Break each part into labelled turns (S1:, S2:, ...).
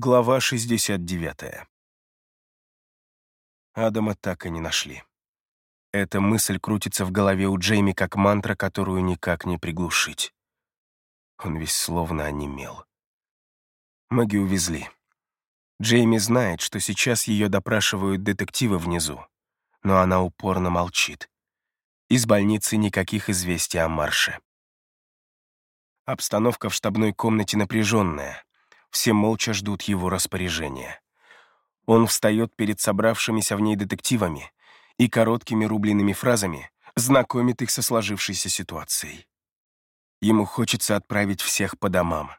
S1: Глава 69. Адама так и не нашли. Эта мысль крутится в голове у Джейми как мантра, которую никак не приглушить. Он весь словно онемел. Мэгги увезли. Джейми знает, что сейчас ее допрашивают детективы внизу, но она упорно молчит. Из больницы никаких известий о марше. Обстановка в штабной комнате напряженная. Все молча ждут его распоряжения. Он встает перед собравшимися в ней детективами и короткими рубленными фразами знакомит их со сложившейся ситуацией. Ему хочется отправить всех по домам,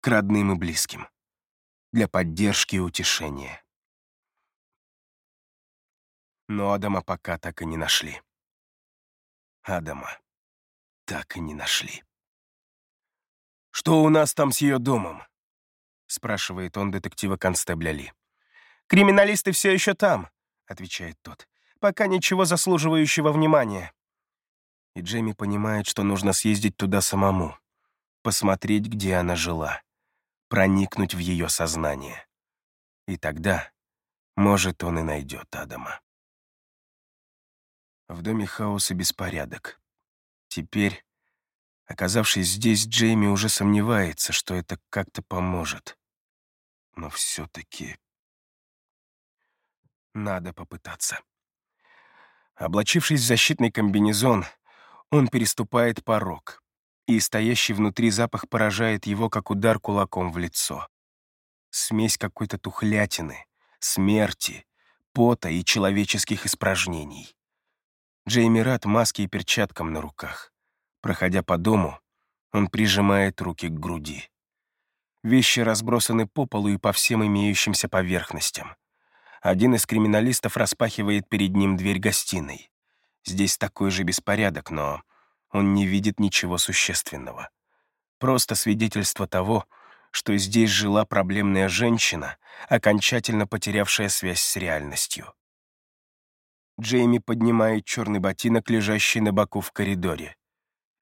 S1: к родным и близким, для поддержки и утешения. Но Адама пока так и не нашли. Адама так и не нашли. «Что у нас там с ее домом?» — спрашивает он детектива констебля Ли. «Криминалисты все еще там», — отвечает тот. «Пока ничего заслуживающего внимания». И Джейми понимает, что нужно съездить туда самому, посмотреть, где она жила, проникнуть в ее сознание. И тогда, может, он и найдет Адама. В доме хаос и беспорядок. Теперь, оказавшись здесь, Джейми уже сомневается, что это как-то поможет. Но все-таки надо попытаться. Облачившись в защитный комбинезон, он переступает порог, и стоящий внутри запах поражает его, как удар кулаком в лицо. Смесь какой-то тухлятины, смерти, пота и человеческих испражнений. Джейми рад маске и перчаткам на руках. Проходя по дому, он прижимает руки к груди. Вещи разбросаны по полу и по всем имеющимся поверхностям. Один из криминалистов распахивает перед ним дверь гостиной. Здесь такой же беспорядок, но он не видит ничего существенного. Просто свидетельство того, что здесь жила проблемная женщина, окончательно потерявшая связь с реальностью. Джейми поднимает черный ботинок, лежащий на боку в коридоре.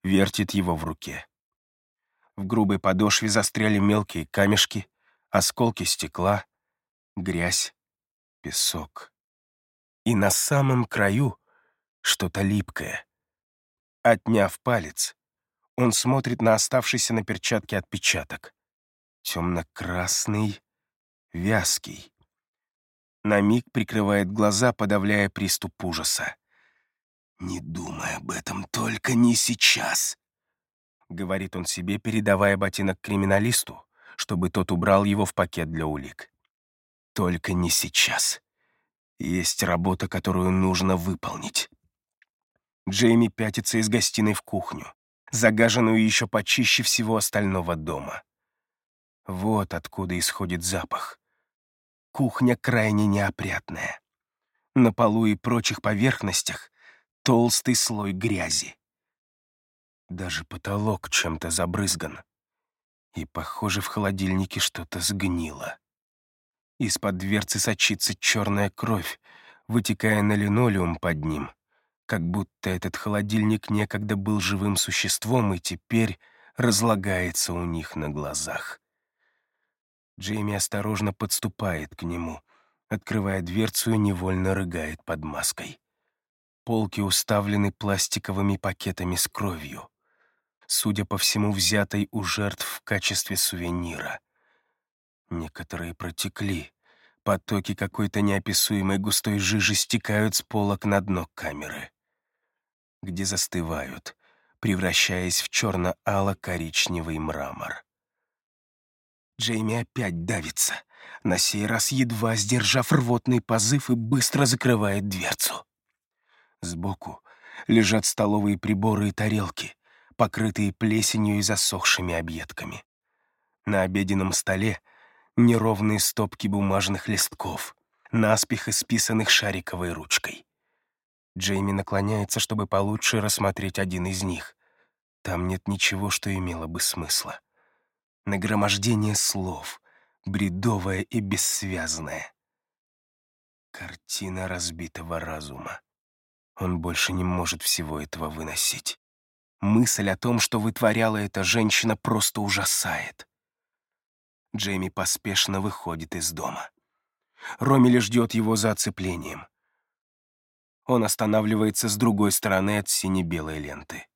S1: Вертит его в руке. В грубой подошве застряли мелкие камешки, осколки стекла, грязь, песок. И на самом краю что-то липкое. Отняв палец, он смотрит на оставшийся на перчатке отпечаток. Темно-красный, вязкий. На миг прикрывает глаза, подавляя приступ ужаса. «Не думай об этом, только не сейчас», — говорит он себе, передавая ботинок криминалисту, чтобы тот убрал его в пакет для улик. Только не сейчас. Есть работа, которую нужно выполнить. Джейми пятится из гостиной в кухню, загаженную еще почище всего остального дома. Вот откуда исходит запах. Кухня крайне неопрятная. На полу и прочих поверхностях толстый слой грязи. Даже потолок чем-то забрызган. И, похоже, в холодильнике что-то сгнило. Из-под дверцы сочится черная кровь, вытекая на линолеум под ним, как будто этот холодильник некогда был живым существом и теперь разлагается у них на глазах. Джейми осторожно подступает к нему, открывая дверцу и невольно рыгает под маской. Полки уставлены пластиковыми пакетами с кровью, судя по всему, взятой у жертв в качестве сувенира — Некоторые протекли. Потоки какой-то неописуемой густой жижи стекают с полок на дно камеры, где застывают, превращаясь в черно-ало-коричневый мрамор. Джейми опять давится, на сей раз едва сдержав рвотный позыв и быстро закрывает дверцу. Сбоку лежат столовые приборы и тарелки, покрытые плесенью и засохшими объедками. На обеденном столе — неровные стопки бумажных листков, наспех исписанных шариковой ручкой. Джейми наклоняется, чтобы получше рассмотреть один из них. Там нет ничего, что имело бы смысла. Нагромождение слов, бредовое и бессвязное. Картина разбитого разума. Он больше не может всего этого выносить. Мысль о том, что вытворяла эта женщина, просто ужасает. Джейми поспешно выходит из дома. Ромили ждет его за оцеплением. Он останавливается с другой стороны от сине-белой ленты.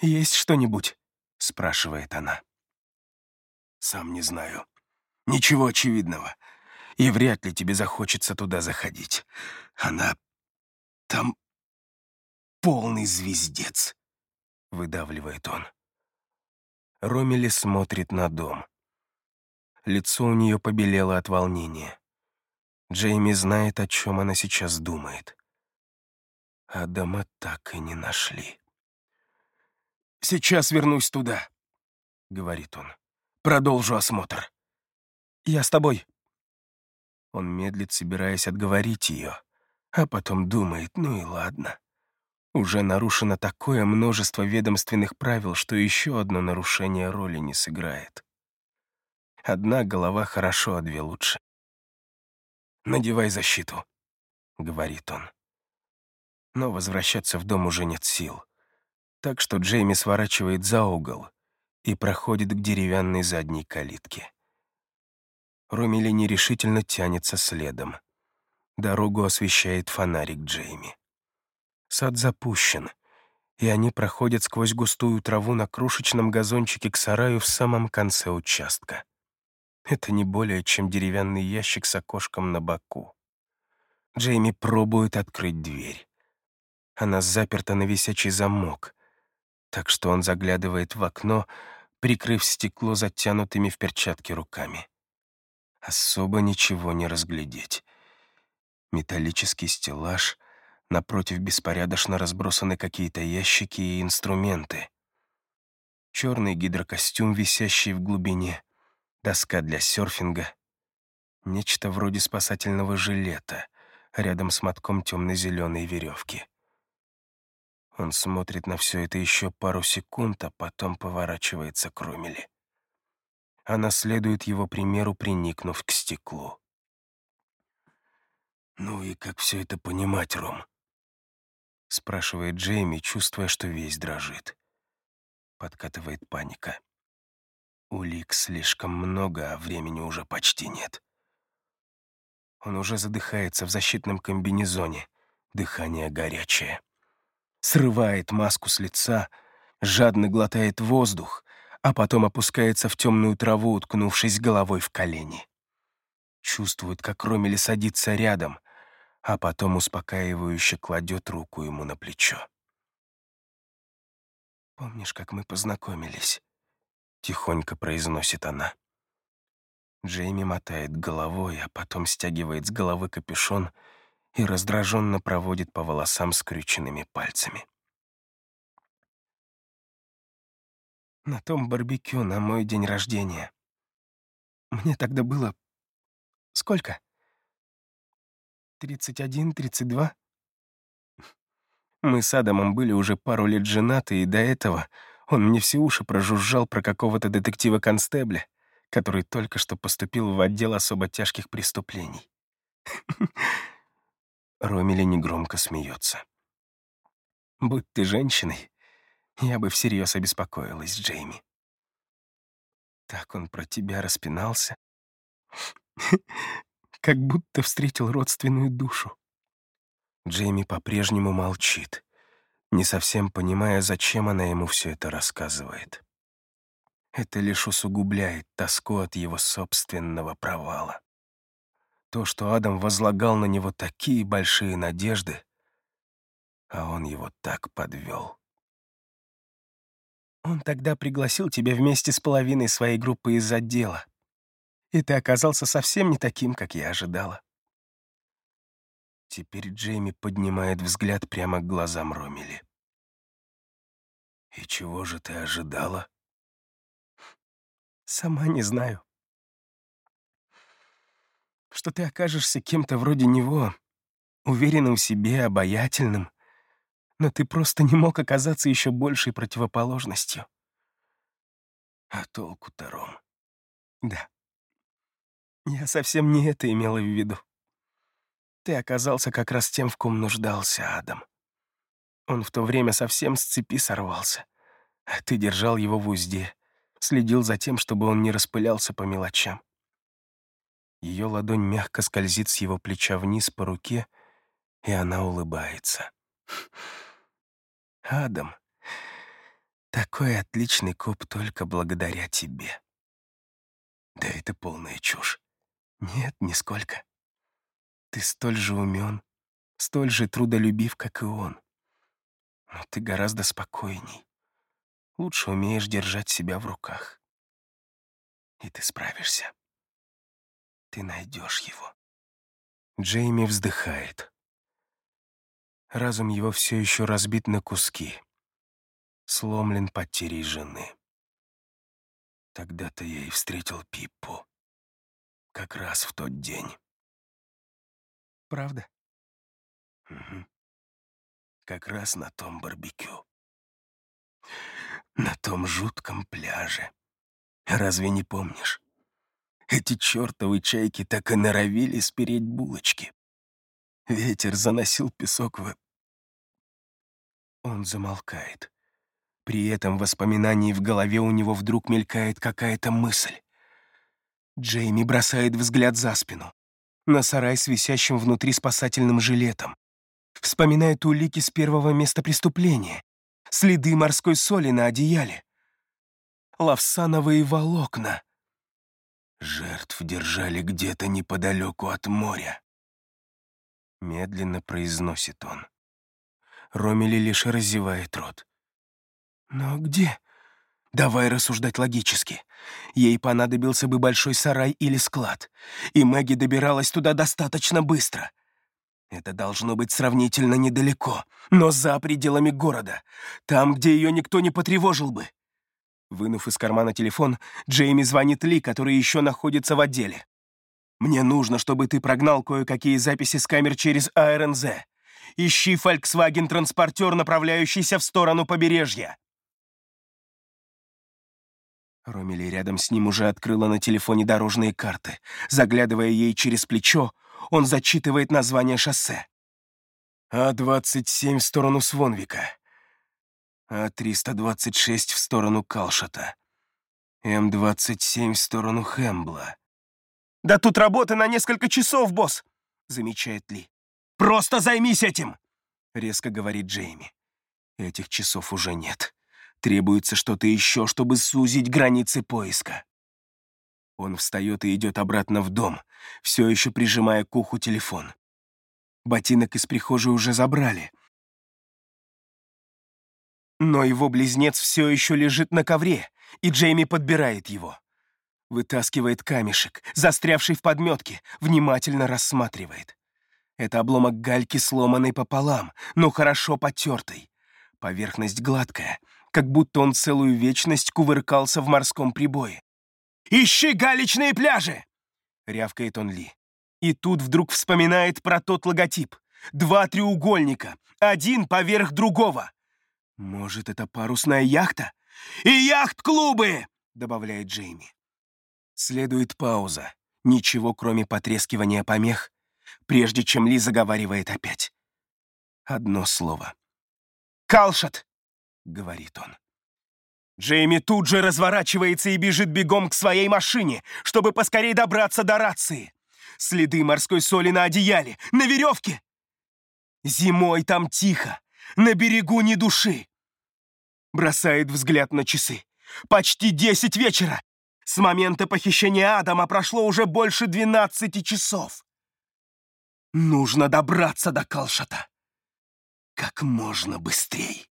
S1: «Есть что-нибудь?» — спрашивает она. «Сам не знаю. Ничего очевидного. И вряд ли тебе захочется туда заходить. Она... там... полный звездец», — выдавливает он. Ромили смотрит на дом. Лицо у нее побелело от волнения. Джейми знает, о чем она сейчас думает. Адама так и не нашли. «Сейчас вернусь туда», — говорит он. «Продолжу осмотр». «Я с тобой». Он медлит, собираясь отговорить ее, а потом думает, ну и ладно. Уже нарушено такое множество ведомственных правил, что еще одно нарушение роли не сыграет. Одна голова хорошо, а две лучше. «Надевай защиту», — говорит он. Но возвращаться в дом уже нет сил. Так что Джейми сворачивает за угол и проходит к деревянной задней калитке. Румили нерешительно тянется следом. Дорогу освещает фонарик Джейми. Сад запущен, и они проходят сквозь густую траву на крошечном газончике к сараю в самом конце участка. Это не более чем деревянный ящик с окошком на боку. Джейми пробует открыть дверь. Она заперта на висячий замок, так что он заглядывает в окно, прикрыв стекло затянутыми в перчатки руками. Особо ничего не разглядеть. Металлический стеллаж — Напротив беспорядочно разбросаны какие-то ящики и инструменты. Черный гидрокостюм, висящий в глубине, доска для серфинга, нечто вроде спасательного жилета, рядом с мотком темно-зеленой веревки. Он смотрит на все это еще пару секунд, а потом поворачивается к Румеле. Она следует его примеру, приникнув к стеклу. «Ну и как все это понимать, Ром?» — спрашивает Джейми, чувствуя, что весь дрожит. Подкатывает паника. Улик слишком много, а времени уже почти нет. Он уже задыхается в защитном комбинезоне, дыхание горячее. Срывает маску с лица, жадно глотает воздух, а потом опускается в темную траву, уткнувшись головой в колени. Чувствует, как Ромели садится рядом — а потом успокаивающе кладет руку ему на плечо. «Помнишь, как мы познакомились?» — тихонько произносит она. Джейми мотает головой, а потом стягивает с головы капюшон и раздраженно проводит по волосам скрюченными пальцами. На том барбекю на мой день рождения. Мне тогда было... Сколько? 31, 32. Мы с Адамом были уже пару лет женаты, и до этого он мне все уши прожужжал про какого-то детектива-констебля, который только что поступил в отдел особо тяжких преступлений. Ромили негромко смеется. «Будь ты женщиной, я бы всерьез обеспокоилась, Джейми. Так он про тебя распинался как будто встретил родственную душу. Джейми по-прежнему молчит, не совсем понимая, зачем она ему все это рассказывает. Это лишь усугубляет тоску от его собственного провала. То, что Адам возлагал на него такие большие надежды, а он его так подвел. Он тогда пригласил тебя вместе с половиной своей группы из отдела и ты оказался совсем не таким, как я ожидала». Теперь Джейми поднимает взгляд прямо к глазам Ромили. «И чего же ты ожидала?» «Сама не знаю. Что ты окажешься кем-то вроде него, уверенным в себе, обаятельным, но ты просто не мог оказаться еще большей противоположностью». «А толку-то, Ром?» «Да. Я совсем не это имела в виду. Ты оказался как раз тем, в ком нуждался Адам. Он в то время совсем с цепи сорвался, а ты держал его в узде, Следил за тем, чтобы он не распылялся по мелочам. Ее ладонь мягко скользит с его плеча вниз по руке, и она улыбается. «Адам, такой отличный коп только благодаря тебе». Да это полная чушь. Нет, нисколько. Ты столь же умен, столь же трудолюбив, как и он. Но ты гораздо спокойней. Лучше умеешь держать себя в руках. И ты справишься. Ты найдешь его. Джейми вздыхает. Разум его все еще разбит на куски. Сломлен потерей жены. Тогда-то я и встретил Пиппу. Как раз в тот день. Правда? Угу. Как раз на том барбекю. На том жутком пляже. Разве не помнишь? Эти чертовы чайки так и норовили спереть булочки. Ветер заносил песок в... Он замолкает. При этом воспоминании в голове у него вдруг мелькает какая-то мысль. Джейми бросает взгляд за спину. На сарай с висящим внутри спасательным жилетом. Вспоминает улики с первого места преступления. Следы морской соли на одеяле. Лавсановые волокна. Жертв держали где-то неподалеку от моря. Медленно произносит он. Ромели лишь разевает рот. Но где? Давай рассуждать логически. Ей понадобился бы большой сарай или склад, и Мэгги добиралась туда достаточно быстро. Это должно быть сравнительно недалеко, но за пределами города, там, где ее никто не потревожил бы. Вынув из кармана телефон, Джейми звонит Ли, который еще находится в отделе. «Мне нужно, чтобы ты прогнал кое-какие записи с камер через АРНЗ. Ищи Volkswagen-транспортер, направляющийся в сторону побережья». Ромели рядом с ним уже открыла на телефоне дорожные карты. Заглядывая ей через плечо, он зачитывает название шоссе. А-27 в сторону Свонвика. А-326 в сторону Калшата. М-27 в сторону Хэмбла. «Да тут работы на несколько часов, босс!» — замечает Ли. «Просто займись этим!» — резко говорит Джейми. Этих часов уже нет. Требуется что-то еще, чтобы сузить границы поиска. Он встает и идет обратно в дом, все еще прижимая к уху телефон. Ботинок из прихожей уже забрали. Но его близнец все еще лежит на ковре, и Джейми подбирает его. Вытаскивает камешек, застрявший в подметке, внимательно рассматривает. Это обломок гальки, сломанный пополам, но хорошо потертый. Поверхность гладкая, как будто он целую вечность кувыркался в морском прибое. «Ищи галечные пляжи!» — рявкает он Ли. И тут вдруг вспоминает про тот логотип. Два треугольника, один поверх другого. Может, это парусная яхта? «И яхт-клубы!» — добавляет Джейми. Следует пауза. Ничего, кроме потрескивания помех, прежде чем Ли заговаривает опять. Одно слово. «Калшат!» — говорит он. Джейми тут же разворачивается и бежит бегом к своей машине, чтобы поскорее добраться до рации. Следы морской соли на одеяле, на веревке. Зимой там тихо, на берегу ни души. Бросает взгляд на часы. Почти десять вечера. С момента похищения Адама прошло уже больше двенадцати часов. Нужно добраться до Калшата как можно быстрее.